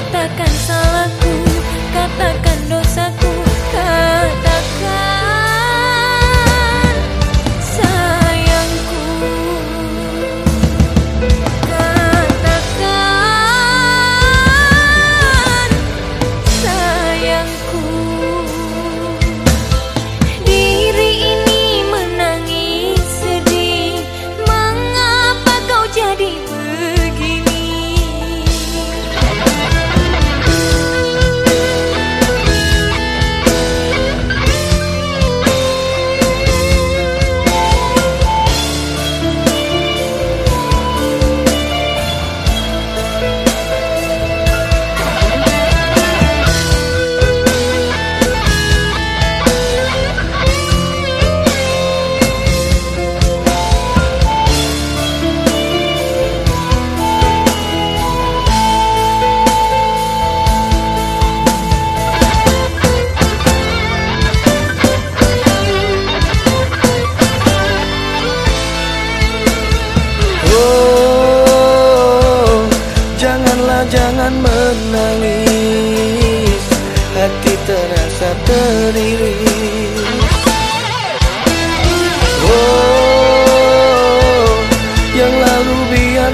别再犯错。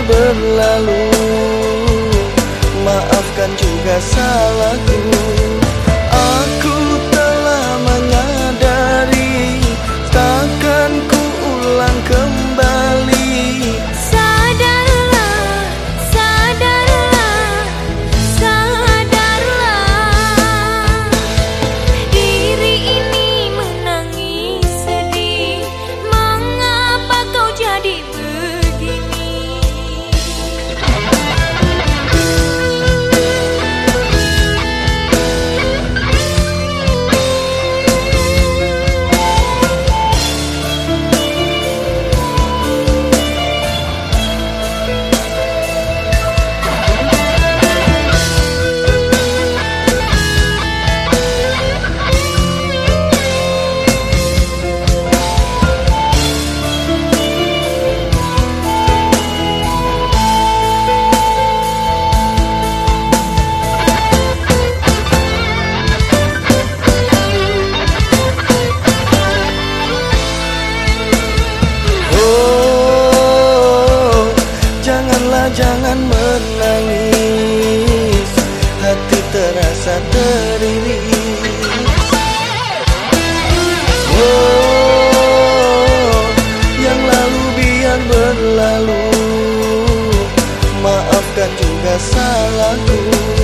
berlalu. Maafkan juga salahku. jangan menangis. Hati terasa teriris Oh, yang lalu biar berlalu. Maafkan juga salahku.